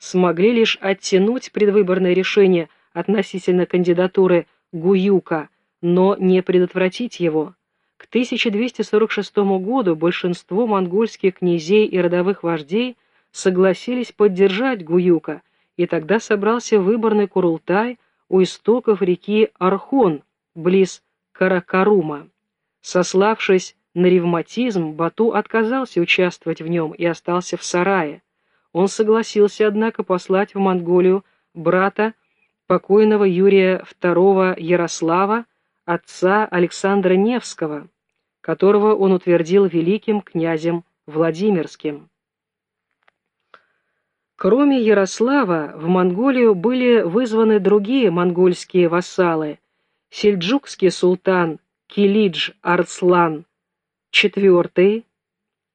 смогли лишь оттянуть предвыборное решение относительно кандидатуры Гуюка, но не предотвратить его. К 1246 году большинство монгольских князей и родовых вождей согласились поддержать Гуюка, и тогда собрался выборный Курултай у истоков реки Архон, близ Каракарума. Сославшись на ревматизм, Бату отказался участвовать в нем и остался в сарае. Он согласился, однако, послать в Монголию брата покойного Юрия II Ярослава, отца Александра Невского, которого он утвердил великим князем Владимирским. Кроме Ярослава, в Монголию были вызваны другие монгольские вассалы – сельджукский султан Килидж Арслан IV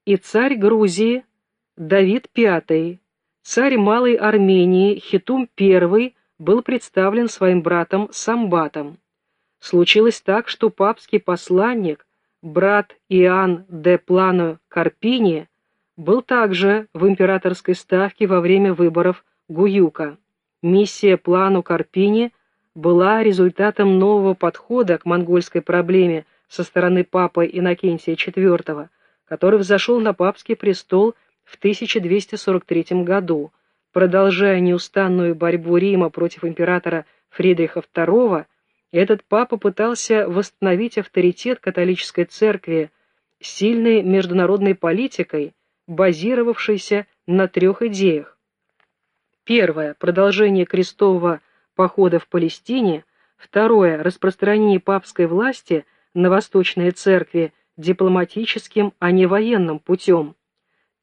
и царь Грузии Давид V, царь Малой Армении Хитум I был представлен своим братом Самбатом. Случилось так, что папский посланник, брат Иоанн де Плано Карпини, был также в императорской ставке во время выборов Гуюка. Миссия Плану Карпини была результатом нового подхода к монгольской проблеме со стороны папы Иннокентия IV, который взошел на папский престол в 1243 году, продолжая неустанную борьбу Рима против императора Фридриха II, этот папа пытался восстановить авторитет католической церкви сильной международной политикой, базировавшейся на трех идеях. Первое – продолжение крестового похода в Палестине. Второе – распространение папской власти на восточные церкви дипломатическим, а не военным путем.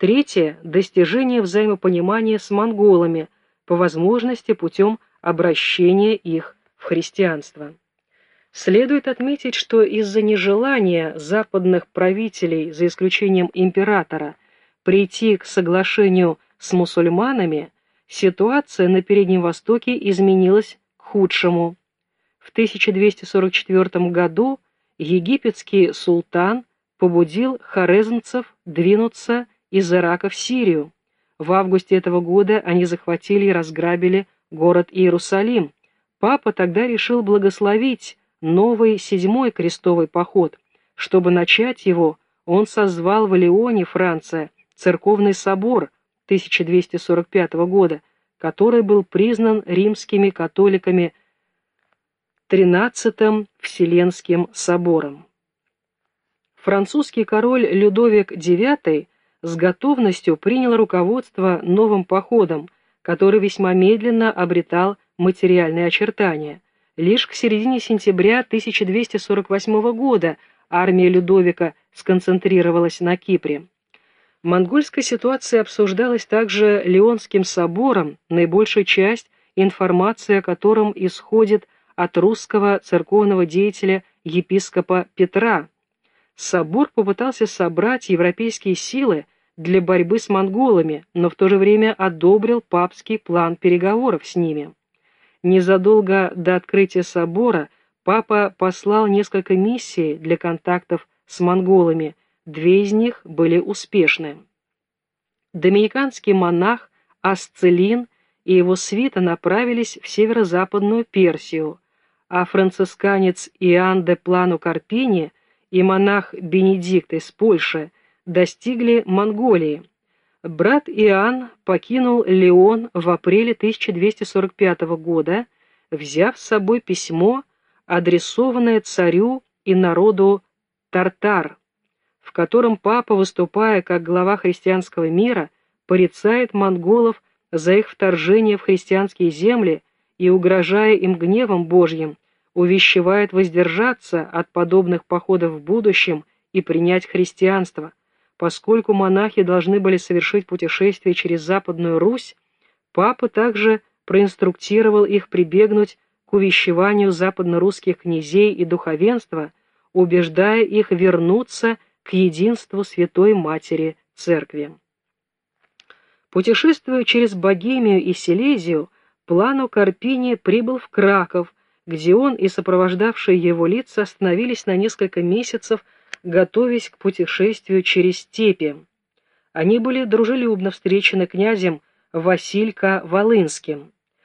Третье – достижение взаимопонимания с монголами, по возможности путем обращения их в христианство. Следует отметить, что из-за нежелания западных правителей, за исключением императора, прийти к соглашению с мусульманами, ситуация на Переднем Востоке изменилась к худшему. В 1244 году египетский султан побудил хорезмцев двинуться из Ирака в Сирию. В августе этого года они захватили и разграбили город Иерусалим. Папа тогда решил благословить новый седьмой крестовый поход. Чтобы начать его, он созвал в Лионе, Франция, церковный собор 1245 года, который был признан римскими католиками тринадцатым Вселенским собором. Французский король Людовик IX с готовностью принял руководство новым походом, который весьма медленно обретал материальные очертания. Лишь к середине сентября 1248 года армия Людовика сконцентрировалась на Кипре. Монгольская ситуация обсуждалась также Леонским собором, наибольшая часть информации о котором исходит от русского церковного деятеля епископа Петра. Собор попытался собрать европейские силы для борьбы с монголами, но в то же время одобрил папский план переговоров с ними. Незадолго до открытия собора папа послал несколько миссий для контактов с монголами, две из них были успешны. Доминиканский монах Асцелин и его свита направились в северо-западную Персию, а францисканец Иоанн де Плану Карпини и монах Бенедикт из Польши достигли Монголии. Брат Иоанн покинул Леон в апреле 1245 года, взяв с собой письмо, адресованное царю и народу Тартар, в котором папа, выступая как глава христианского мира, порицает монголов за их вторжение в христианские земли и, угрожая им гневом Божьим, увещевает воздержаться от подобных походов в будущем и принять христианство – Поскольку монахи должны были совершить путешествие через Западную Русь, папа также проинструктировал их прибегнуть к увещеванию западно-русских князей и духовенства, убеждая их вернуться к единству Святой Матери Церкви. Путешествуя через Богемию и Силезию, Плану Карпини прибыл в Краков, где он и сопровождавшие его лица остановились на несколько месяцев готовясь к путешествию через степи. Они были дружелюбно встречены князем Василька Волынским.